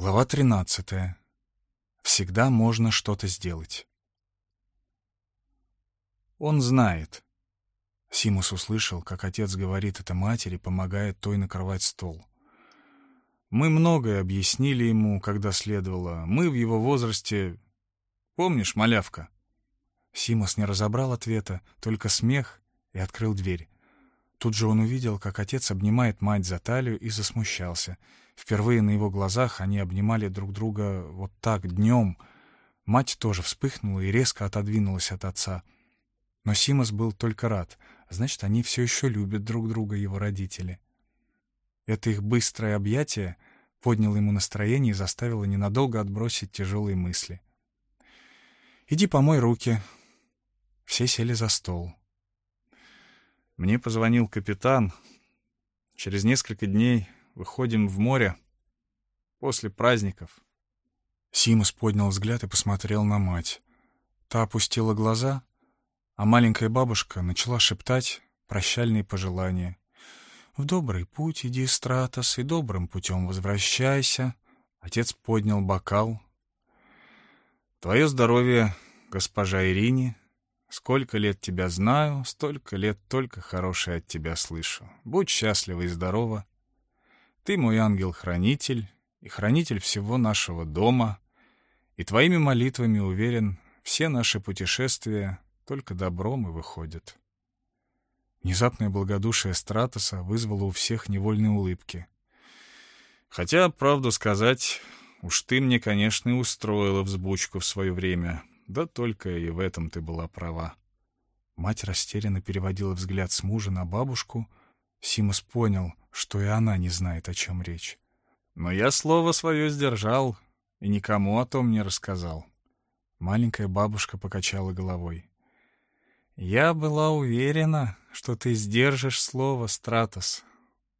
Глава 13. Всегда можно что-то сделать. Он знает. Симус услышал, как отец говорит это матери, помогая той накрывать стол. Мы многое объяснили ему, когда следовало. Мы в его возрасте... Помнишь, малявка? Симус не разобрал ответа, только смех, и открыл дверь. Тут же он увидел, как отец обнимает мать за талию и засмущался. Впервые на его глазах они обнимали друг друга вот так, днем. Мать тоже вспыхнула и резко отодвинулась от отца. Но Симос был только рад. Значит, они все еще любят друг друга, его родители. Это их быстрое объятие подняло ему настроение и заставило ненадолго отбросить тяжелые мысли. «Иди помой руки». Все сели за стол. Мне позвонил капитан. Через несколько дней выходим в море. После праздников. Симус поднял взгляд и посмотрел на мать. Та опустила глаза, а маленькая бабушка начала шептать прощальные пожелания. «В добрый путь иди, Стратос, и добрым путем возвращайся». Отец поднял бокал. «Твое здоровье, госпожа Ирине, Сколько лет тебя знаю, столько лет только хорошее от тебя слышу. Будь счастлива и здорова. Ты мой ангел-хранитель и хранитель всего нашего дома, и твоими молитвами, уверен, все наши путешествия только добром и выходят. Внезапное благодушие Стратоса вызвало у всех невольные улыбки. Хотя, правду сказать, уж ты мне, конечно, и устроила взбучку в свое время, да только и в этом ты была права. Мать растерянно переводила взгляд с мужа на бабушку. Симус понял, что и она не знает, о чем речь. Но я слово свое сдержал и никому о том не рассказал. Маленькая бабушка покачала головой. «Я была уверена, что ты сдержишь слово, Стратос.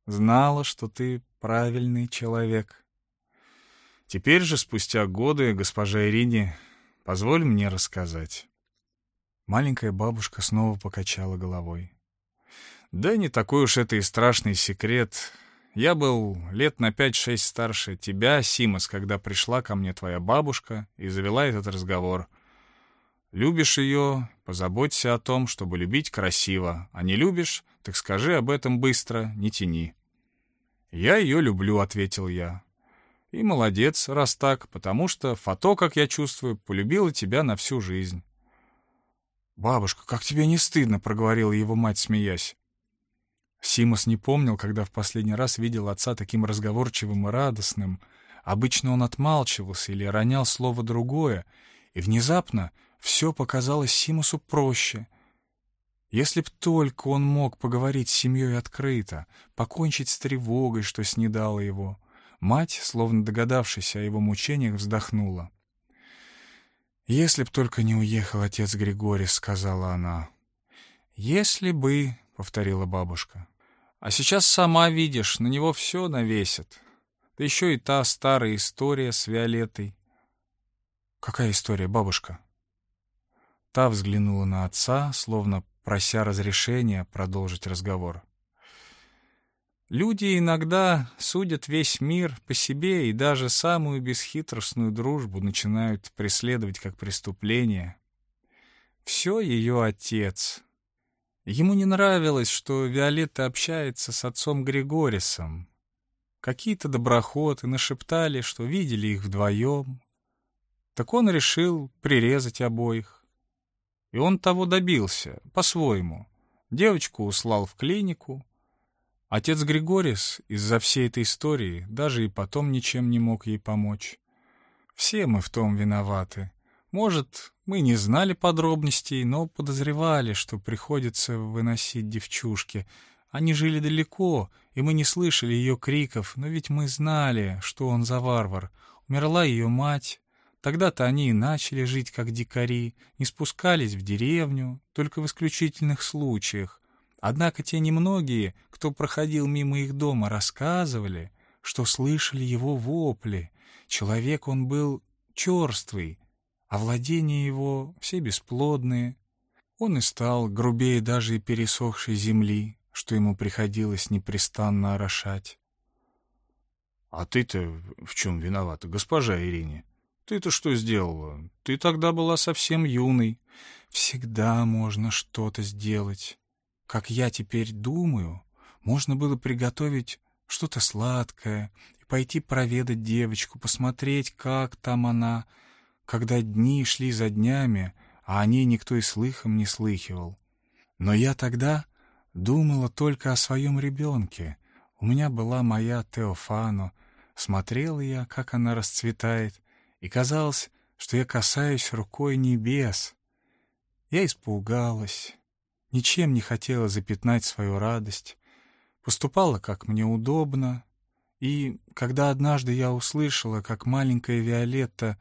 Знала, что ты правильный человек». Теперь же, спустя годы, госпожа Ирине Позволь мне рассказать. Маленькая бабушка снова покачала головой. Да не такой уж это и страшный секрет. Я был лет на пять-шесть старше тебя, Симос, когда пришла ко мне твоя бабушка и завела этот разговор. Любишь ее, позаботься о том, чтобы любить красиво, а не любишь, так скажи об этом быстро, не тяни. «Я ее люблю», — ответил я. И молодец, раз так, потому что Фото, как я чувствую, полюбила тебя на всю жизнь. «Бабушка, как тебе не стыдно?» — проговорила его мать, смеясь. Симос не помнил, когда в последний раз видел отца таким разговорчивым и радостным. Обычно он отмалчивался или ронял слово другое, и внезапно все показалось Симусу проще. Если б только он мог поговорить с семьей открыто, покончить с тревогой, что снедало его — Мать, словно догадавшись о его мучениях, вздохнула. «Если б только не уехал отец Григорий», — сказала она. «Если бы», — повторила бабушка. «А сейчас сама видишь, на него все навесят. Да еще и та старая история с Виолеттой». «Какая история, бабушка?» Та взглянула на отца, словно прося разрешения продолжить разговор. Люди иногда судят весь мир по себе и даже самую бесхитростную дружбу начинают преследовать как преступление. Все ее отец. Ему не нравилось, что Виолетта общается с отцом Григорисом. Какие-то доброхоты нашептали, что видели их вдвоем. Так он решил прирезать обоих. И он того добился, по-своему. Девочку услал в клинику, Отец Григорис из-за всей этой истории даже и потом ничем не мог ей помочь. Все мы в том виноваты. Может, мы не знали подробностей, но подозревали, что приходится выносить девчушки. Они жили далеко, и мы не слышали ее криков, но ведь мы знали, что он за варвар. Умерла ее мать. Тогда-то они и начали жить как дикари, не спускались в деревню, только в исключительных случаях. Однако те немногие, кто проходил мимо их дома, рассказывали, что слышали его вопли. Человек он был черствый, а владения его все бесплодные. Он и стал грубее даже и пересохшей земли, что ему приходилось непрестанно орошать. А ты-то в чем виновата, госпожа Ирине? Ты-то что сделала? Ты тогда была совсем юной. Всегда можно что-то сделать. Как я теперь думаю, можно было приготовить что-то сладкое и пойти проведать девочку, посмотреть, как там она, когда дни шли за днями, а о ней никто и слыхом не слыхивал. Но я тогда думала только о своем ребенке. У меня была моя Теофану. Смотрела я, как она расцветает, и казалось, что я касаюсь рукой небес. Я испугалась, ничем не хотела запятнать свою радость, поступала, как мне удобно, и когда однажды я услышала, как маленькая Виолетта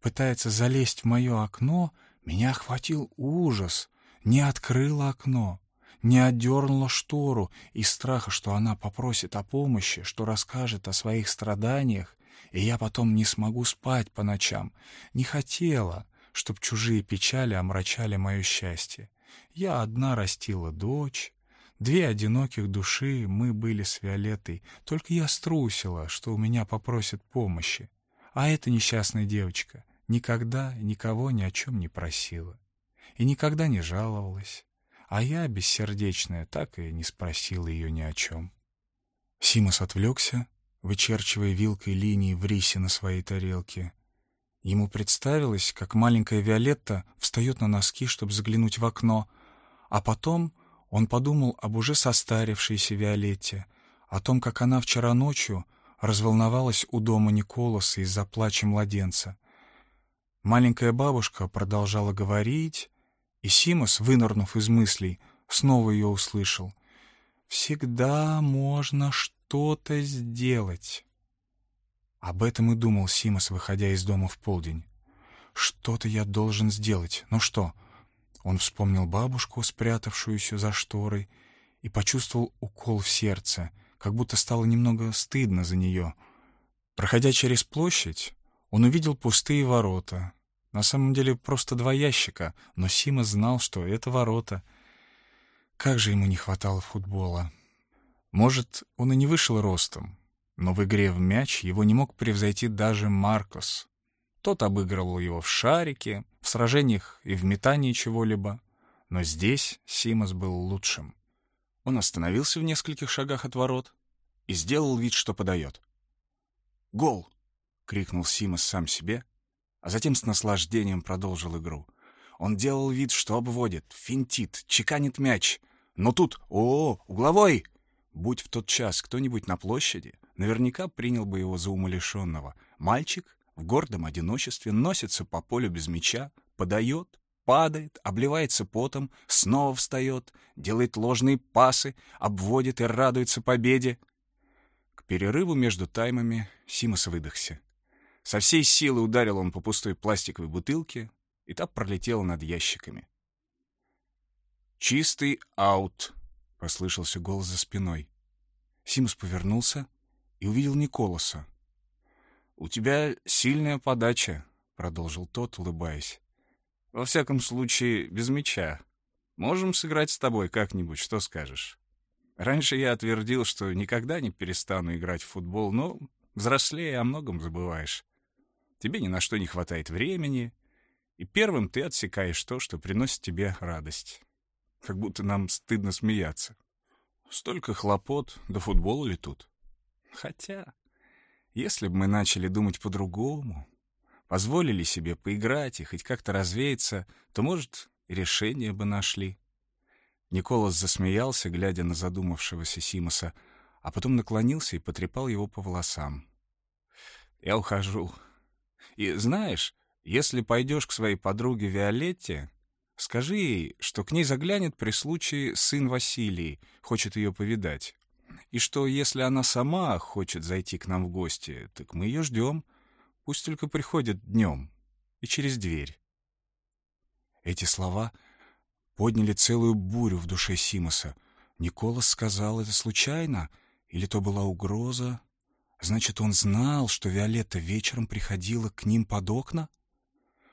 пытается залезть в мое окно, меня охватил ужас, не открыла окно, не отдернула штору из страха, что она попросит о помощи, что расскажет о своих страданиях, и я потом не смогу спать по ночам. Не хотела, чтоб чужие печали омрачали мое счастье. Я одна растила дочь, две одиноких души мы были с Виолеттой, только я струсила, что у меня попросят помощи. А эта несчастная девочка никогда никого ни о чем не просила и никогда не жаловалась. А я, бессердечная, так и не спросила ее ни о чем. Симос отвлекся, вычерчивая вилкой линии в рисе на своей тарелке. Ему представилось, как маленькая Виолетта встает на носки, чтобы заглянуть в окно, а потом он подумал об уже состарившейся Виолетте, о том, как она вчера ночью разволновалась у дома Николаса из-за плача младенца. Маленькая бабушка продолжала говорить, и Симос, вынырнув из мыслей, снова ее услышал. «Всегда можно что-то сделать». Об этом и думал Симос, выходя из дома в полдень. «Что-то я должен сделать. Ну что?» Он вспомнил бабушку, спрятавшуюся за шторой, и почувствовал укол в сердце, как будто стало немного стыдно за нее. Проходя через площадь, он увидел пустые ворота. На самом деле просто два ящика, но Сима знал, что это ворота. Как же ему не хватало футбола. Может, он и не вышел ростом, но в игре в мяч его не мог превзойти даже Маркос. Тот обыгрывал его в шарике, в сражениях и в метании чего-либо. Но здесь Симас был лучшим. Он остановился в нескольких шагах от ворот и сделал вид, что подает. «Гол!» — крикнул Симас сам себе, а затем с наслаждением продолжил игру. Он делал вид, что обводит, финтит, чеканит мяч. Но тут «О, угловой!» Будь в тот час кто-нибудь на площади, наверняка принял бы его за умалишенного. Мальчик в гордом одиночестве носится по полю без мяча, подает, падает, обливается потом, снова встает, делает ложные пасы, обводит и радуется победе. К перерыву между таймами Симос выдохся. Со всей силы ударил он по пустой пластиковой бутылке, и та пролетела над ящиками. «Чистый аут!» — послышался голос за спиной. Симус повернулся и увидел Николаса. «У тебя сильная подача», — продолжил тот, улыбаясь. «Во всяком случае, без мяча. Можем сыграть с тобой как-нибудь, что скажешь?» Раньше я отвердил, что никогда не перестану играть в футбол, но взрослее о многом забываешь тебе ни на что не хватает времени, и первым ты отсекаешь то, что приносит тебе радость. Как будто нам стыдно смеяться. Столько хлопот, до футбола ли тут? Хотя, если бы мы начали думать по-другому, позволили себе поиграть и хоть как-то развеяться, то, может, решение бы нашли. Николас засмеялся, глядя на задумавшегося Симоса, а потом наклонился и потрепал его по волосам. «Я ухожу», и знаешь, если пойдешь к своей подруге Виолетте, скажи ей, что к ней заглянет при случае сын Василий, хочет ее повидать. И что если она сама хочет зайти к нам в гости, так мы ее ждем. Пусть только приходит днем и через дверь. Эти слова подняли целую бурю в душе Симоса. Николас сказал это случайно, или то была угроза, Значит, он знал, что Виолетта вечером приходила к ним под окна?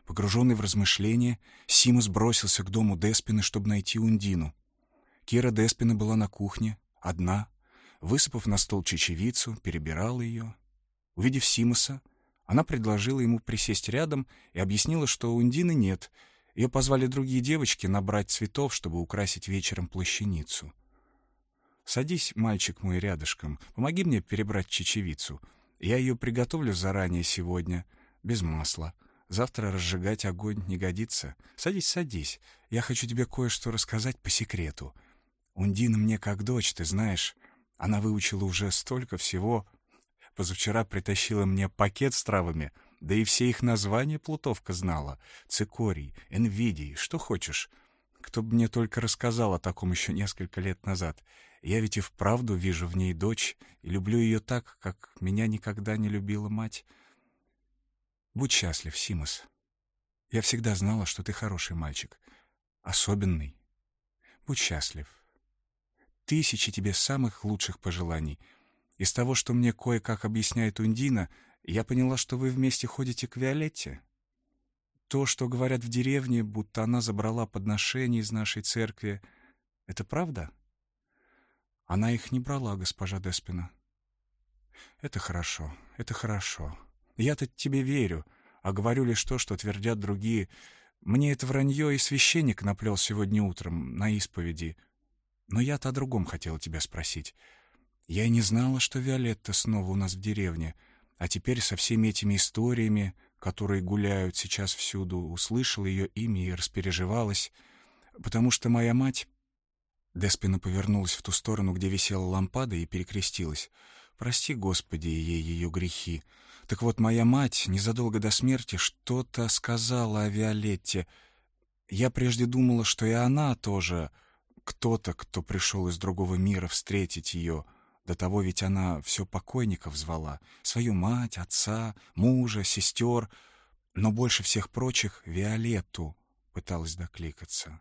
Погруженный в размышления, Симус бросился к дому Деспины, чтобы найти Ундину. Кира Деспина была на кухне, одна, высыпав на стол чечевицу, перебирала ее Увидев Симоса, она предложила ему присесть рядом и объяснила, что у Ундины нет. Ее позвали другие девочки набрать цветов, чтобы украсить вечером плащаницу. «Садись, мальчик мой, рядышком. Помоги мне перебрать чечевицу. Я ее приготовлю заранее сегодня, без масла. Завтра разжигать огонь не годится. Садись, садись. Я хочу тебе кое-что рассказать по секрету. Ундина мне как дочь, ты знаешь. Она выучила уже столько всего. Позавчера притащила мне пакет с травами, да и все их названия плутовка знала. Цикорий, энвидий, что хочешь. Кто бы мне только рассказал о таком еще несколько лет назад. Я ведь и вправду вижу в ней дочь и люблю ее так, как меня никогда не любила мать. Будь счастлив, Симос. Я всегда знала, что ты хороший мальчик. Особенный. Будь счастлив. Тысячи тебе самых лучших пожеланий. Из того, что мне кое-как объясняет Ундина, я поняла, что вы вместе ходите к Виолетте. То, что говорят в деревне, будто она забрала подношения из нашей церкви, это правда? Она их не брала, госпожа Деспина. Это хорошо, это хорошо. Я-то тебе верю, а говорю лишь то, что твердят другие. Мне это вранье и священник наплел сегодня утром на исповеди. Но я-то о другом хотела тебя спросить. Я и не знала, что Виолетта снова у нас в деревне, а теперь со всеми этими историями, которые гуляют сейчас всюду, услышала ее имя и распереживалась, потому что моя мать... Деспина повернулась в ту сторону, где висела лампада, и перекрестилась. «Прости, Господи, ей ее грехи. Так вот, моя мать незадолго до смерти что-то сказала о Виолетте. Я прежде думала, что и она тоже кто-то, кто пришел из другого мира встретить ее. До того ведь она все покойников звала. Свою мать, отца, мужа, сестер. Но больше всех прочих Виолетту пыталась докликаться.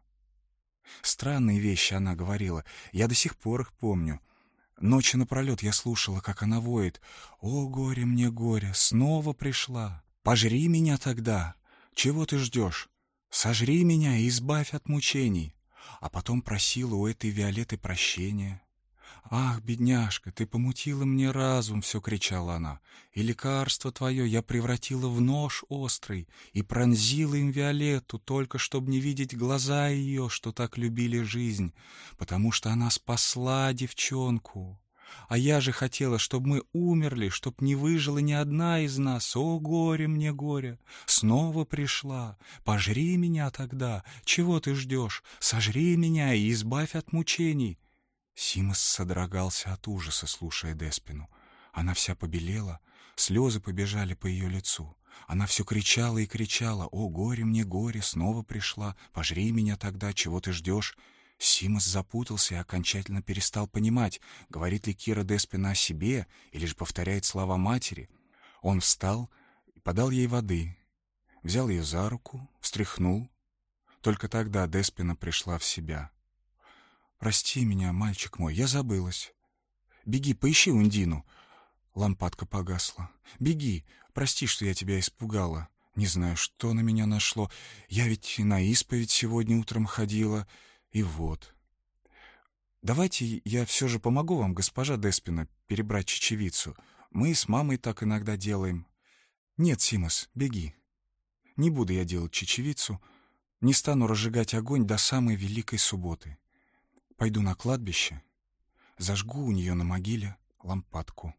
Странные вещи она говорила. Я до сих пор их помню. Ночи напролет я слушала, как она воет. «О, горе мне, горе, снова пришла! Пожри меня тогда! Чего ты ждешь? Сожри меня и избавь от мучений!» А потом просила у этой Виолетты прощения. «Ах, бедняжка, ты помутила мне разум!» — все кричала она. «И лекарство твое я превратила в нож острый и пронзила им Виолетту, только чтобы не видеть глаза ее, что так любили жизнь, потому что она спасла девчонку. А я же хотела, чтобы мы умерли, чтоб не выжила ни одна из нас. О, горе мне, горе! Снова пришла. Пожри меня тогда. Чего ты ждешь? Сожри меня и избавь от мучений». Симос содрогался от ужаса, слушая Деспину. Она вся побелела, слезы побежали по ее лицу. Она все кричала и кричала, «О, горе мне, горе, снова пришла! Пожри меня тогда, чего ты ждешь?» Симос запутался и окончательно перестал понимать, говорит ли Кира Деспина о себе или же повторяет слова матери. Он встал и подал ей воды, взял ее за руку, встряхнул. Только тогда Деспина пришла в себя. «Прости меня, мальчик мой, я забылась. Беги, поищи Ундину». Лампадка погасла. «Беги, прости, что я тебя испугала. Не знаю, что на меня нашло. Я ведь и на исповедь сегодня утром ходила. И вот...» «Давайте я все же помогу вам, госпожа Деспина, перебрать чечевицу. Мы с мамой так иногда делаем». «Нет, Симос, беги. Не буду я делать чечевицу. Не стану разжигать огонь до самой Великой Субботы». Пойду на кладбище, зажгу у нее на могиле лампадку.